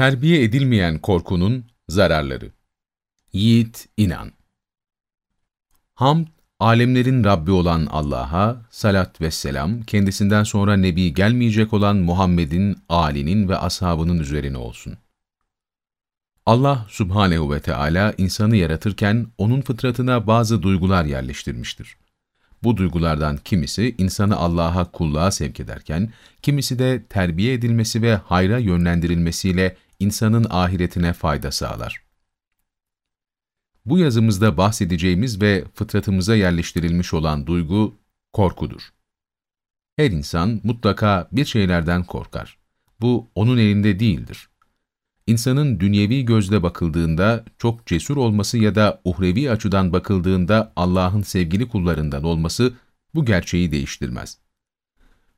Terbiye edilmeyen korkunun zararları. Yiğit inan. Hamd, alemlerin Rabbi olan Allah'a, salat ve selam, kendisinden sonra Nebi gelmeyecek olan Muhammed'in, âlinin ve ashabının üzerine olsun. Allah subhanehu ve Teala insanı yaratırken onun fıtratına bazı duygular yerleştirmiştir. Bu duygulardan kimisi insanı Allah'a kulluğa sevk ederken, kimisi de terbiye edilmesi ve hayra yönlendirilmesiyle insanın ahiretine fayda sağlar. Bu yazımızda bahsedeceğimiz ve fıtratımıza yerleştirilmiş olan duygu korkudur. Her insan mutlaka bir şeylerden korkar. Bu onun elinde değildir. İnsanın dünyevi gözle bakıldığında çok cesur olması ya da uhrevi açıdan bakıldığında Allah'ın sevgili kullarından olması bu gerçeği değiştirmez.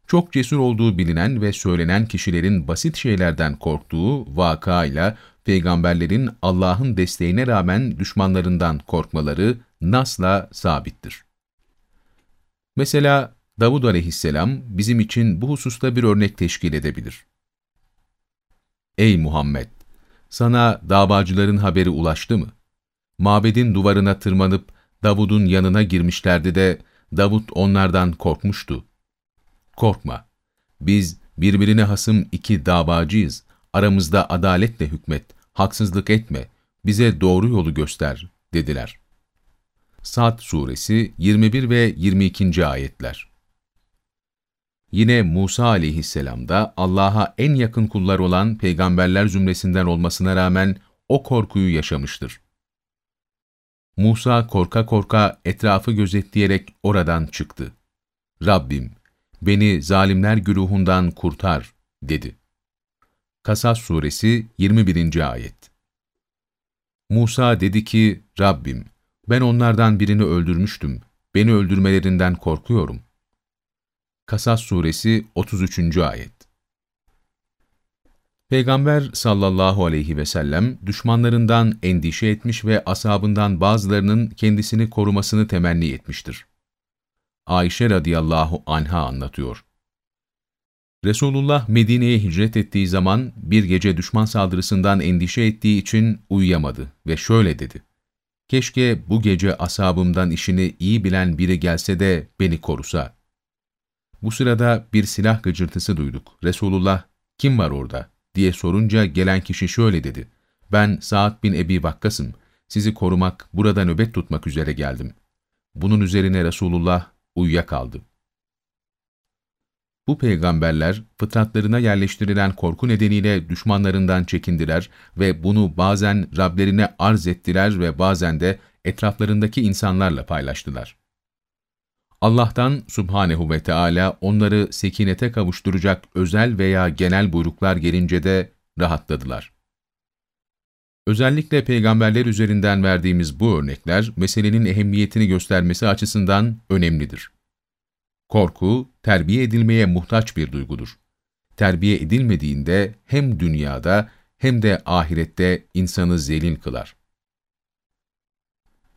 Çok cesur olduğu bilinen ve söylenen kişilerin basit şeylerden korktuğu vakayla peygamberlerin Allah'ın desteğine rağmen düşmanlarından korkmaları nasla sabittir. Mesela Davud aleyhisselam bizim için bu hususta bir örnek teşkil edebilir. Ey Muhammed! Sana davacıların haberi ulaştı mı? Mabedin duvarına tırmanıp Davud'un yanına girmişlerdi de Davud onlardan korkmuştu. Korkma, biz birbirine hasım iki davacıyız, aramızda adaletle hükmet, haksızlık etme, bize doğru yolu göster, dediler. Sad Suresi 21 ve 22. Ayetler Yine Musa aleyhisselam da Allah'a en yakın kullar olan peygamberler zümresinden olmasına rağmen o korkuyu yaşamıştır. Musa korka korka etrafı gözetleyerek oradan çıktı. Rabbim, beni zalimler güruhundan kurtar, dedi. Kasas Suresi 21. Ayet Musa dedi ki, Rabbim, ben onlardan birini öldürmüştüm, beni öldürmelerinden korkuyorum.'' Kasas Suresi 33. Ayet Peygamber sallallahu aleyhi ve sellem düşmanlarından endişe etmiş ve asabından bazılarının kendisini korumasını temenni etmiştir. Ayşe radıyallahu anha anlatıyor. Resulullah Medine'ye hicret ettiği zaman bir gece düşman saldırısından endişe ettiği için uyuyamadı ve şöyle dedi. Keşke bu gece asabımdan işini iyi bilen biri gelse de beni korusa. Bu sırada bir silah gıcırtısı duyduk. Resulullah, kim var orada? diye sorunca gelen kişi şöyle dedi. Ben Sa'd bin Ebi Vakkas'ım. Sizi korumak, burada nöbet tutmak üzere geldim. Bunun üzerine Resulullah uyuyakaldı. Bu peygamberler fıtratlarına yerleştirilen korku nedeniyle düşmanlarından çekindiler ve bunu bazen Rablerine arz ettiler ve bazen de etraflarındaki insanlarla paylaştılar. Allah'tan subhanehu ve Teala onları sekinete kavuşturacak özel veya genel buyruklar gelince de rahatladılar. Özellikle peygamberler üzerinden verdiğimiz bu örnekler, meselenin ehemmiyetini göstermesi açısından önemlidir. Korku, terbiye edilmeye muhtaç bir duygudur. Terbiye edilmediğinde hem dünyada hem de ahirette insanı zelil kılar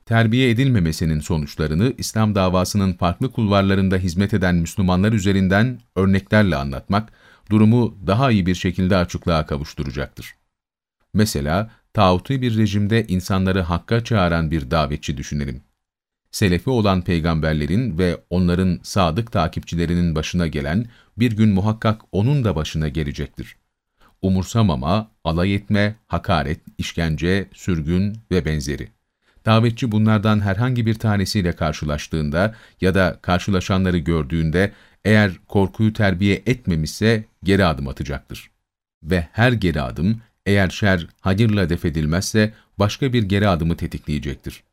terbiye edilmemesinin sonuçlarını İslam davasının farklı kulvarlarında hizmet eden Müslümanlar üzerinden örneklerle anlatmak, durumu daha iyi bir şekilde açıklığa kavuşturacaktır. Mesela, tağutu bir rejimde insanları hakka çağıran bir davetçi düşünelim. Selefi olan peygamberlerin ve onların sadık takipçilerinin başına gelen, bir gün muhakkak onun da başına gelecektir. Umursamama, alay etme, hakaret, işkence, sürgün ve benzeri. Davetçi bunlardan herhangi bir tanesiyle karşılaştığında ya da karşılaşanları gördüğünde eğer korkuyu terbiye etmemişse geri adım atacaktır. Ve her geri adım eğer şer hayırla defedilmezse başka bir geri adımı tetikleyecektir.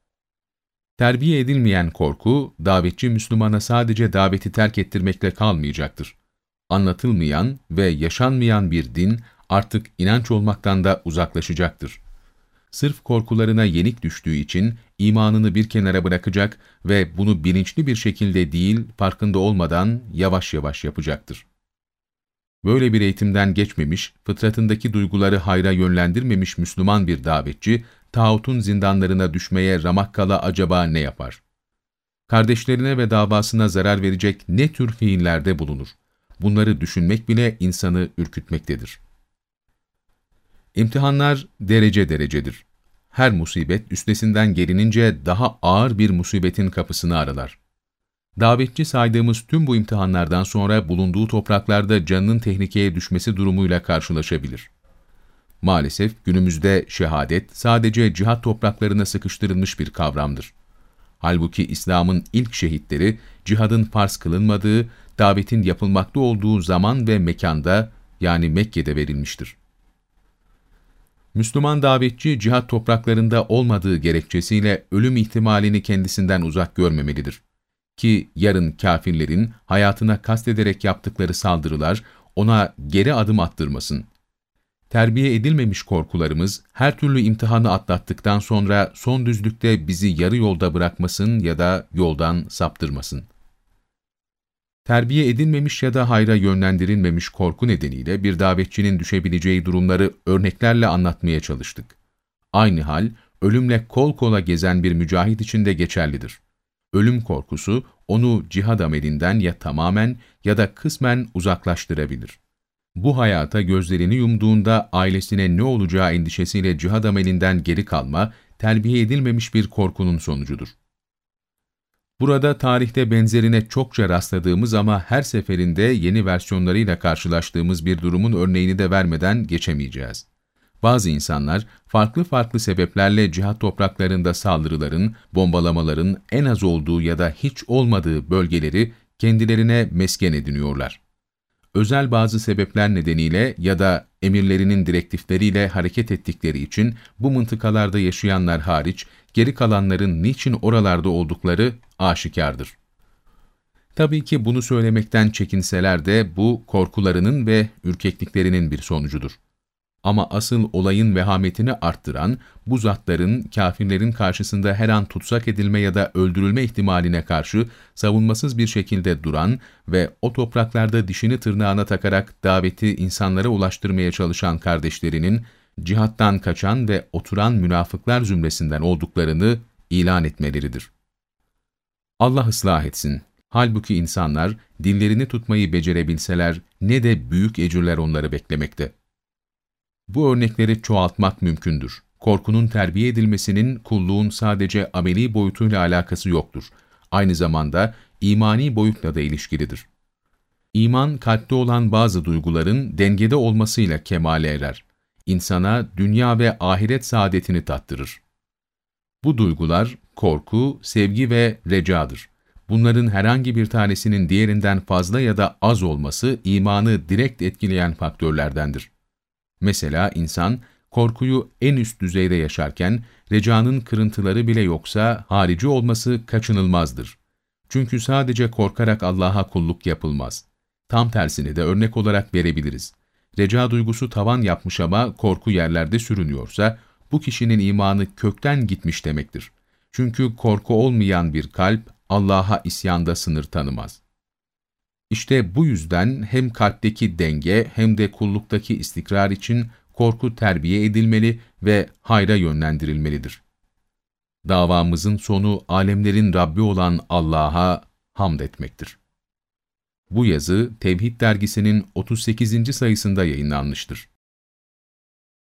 Terbiye edilmeyen korku, davetçi Müslümana sadece daveti terk ettirmekle kalmayacaktır. Anlatılmayan ve yaşanmayan bir din artık inanç olmaktan da uzaklaşacaktır sırf korkularına yenik düştüğü için imanını bir kenara bırakacak ve bunu bilinçli bir şekilde değil, farkında olmadan yavaş yavaş yapacaktır. Böyle bir eğitimden geçmemiş, fıtratındaki duyguları hayra yönlendirmemiş Müslüman bir davetçi, tağutun zindanlarına düşmeye ramak kala acaba ne yapar? Kardeşlerine ve davasına zarar verecek ne tür fiillerde bulunur? Bunları düşünmek bile insanı ürkütmektedir. İmtihanlar derece derecedir. Her musibet üstesinden gelinince daha ağır bir musibetin kapısını aralar. Davetçi saydığımız tüm bu imtihanlardan sonra bulunduğu topraklarda canının tehlikeye düşmesi durumuyla karşılaşabilir. Maalesef günümüzde şehadet sadece cihat topraklarına sıkıştırılmış bir kavramdır. Halbuki İslam'ın ilk şehitleri cihadın farz kılınmadığı, davetin yapılmakta olduğu zaman ve mekanda yani Mekke'de verilmiştir. Müslüman davetçi cihat topraklarında olmadığı gerekçesiyle ölüm ihtimalini kendisinden uzak görmemelidir. Ki yarın kafirlerin hayatına kastederek yaptıkları saldırılar ona geri adım attırmasın. Terbiye edilmemiş korkularımız her türlü imtihanı atlattıktan sonra son düzlükte bizi yarı yolda bırakmasın ya da yoldan saptırmasın. Terbiye edilmemiş ya da hayra yönlendirilmemiş korku nedeniyle bir davetçinin düşebileceği durumları örneklerle anlatmaya çalıştık. Aynı hal, ölümle kol kola gezen bir mücahit için de geçerlidir. Ölüm korkusu, onu cihad amelinden ya tamamen ya da kısmen uzaklaştırabilir. Bu hayata gözlerini yumduğunda ailesine ne olacağı endişesiyle cihad amelinden geri kalma, terbiye edilmemiş bir korkunun sonucudur. Burada tarihte benzerine çokça rastladığımız ama her seferinde yeni versiyonlarıyla karşılaştığımız bir durumun örneğini de vermeden geçemeyeceğiz. Bazı insanlar farklı farklı sebeplerle cihat topraklarında saldırıların, bombalamaların en az olduğu ya da hiç olmadığı bölgeleri kendilerine mesken ediniyorlar. Özel bazı sebepler nedeniyle ya da emirlerinin direktifleriyle hareket ettikleri için bu mıntıkalarda yaşayanlar hariç geri kalanların niçin oralarda oldukları aşikardır. Tabii ki bunu söylemekten çekinseler de bu korkularının ve ürkekliklerinin bir sonucudur. Ama asıl olayın vehametini arttıran, bu zatların kafirlerin karşısında her an tutsak edilme ya da öldürülme ihtimaline karşı savunmasız bir şekilde duran ve o topraklarda dişini tırnağına takarak daveti insanlara ulaştırmaya çalışan kardeşlerinin, cihattan kaçan ve oturan münafıklar zümresinden olduklarını ilan etmeleridir. Allah ıslah etsin. Halbuki insanlar dillerini tutmayı becerebilseler ne de büyük ecirler onları beklemekte. Bu örnekleri çoğaltmak mümkündür. Korkunun terbiye edilmesinin kulluğun sadece ameli boyutuyla alakası yoktur. Aynı zamanda imani boyutla da ilişkilidir. İman, kalpte olan bazı duyguların dengede olmasıyla kemale erer. İnsana dünya ve ahiret saadetini tattırır. Bu duygular, korku, sevgi ve recadır. Bunların herhangi bir tanesinin diğerinden fazla ya da az olması imanı direkt etkileyen faktörlerdendir. Mesela insan, korkuyu en üst düzeyde yaşarken, recanın kırıntıları bile yoksa harici olması kaçınılmazdır. Çünkü sadece korkarak Allah'a kulluk yapılmaz. Tam tersini de örnek olarak verebiliriz. Reca duygusu tavan yapmış ama korku yerlerde sürünüyorsa, bu kişinin imanı kökten gitmiş demektir. Çünkü korku olmayan bir kalp, Allah'a isyanda sınır tanımaz. İşte bu yüzden hem kalpteki denge hem de kulluktaki istikrar için korku terbiye edilmeli ve hayra yönlendirilmelidir. Davamızın sonu alemlerin Rabbi olan Allah'a hamd etmektir. Bu yazı Tevhid dergisinin 38. sayısında yayınlanmıştır.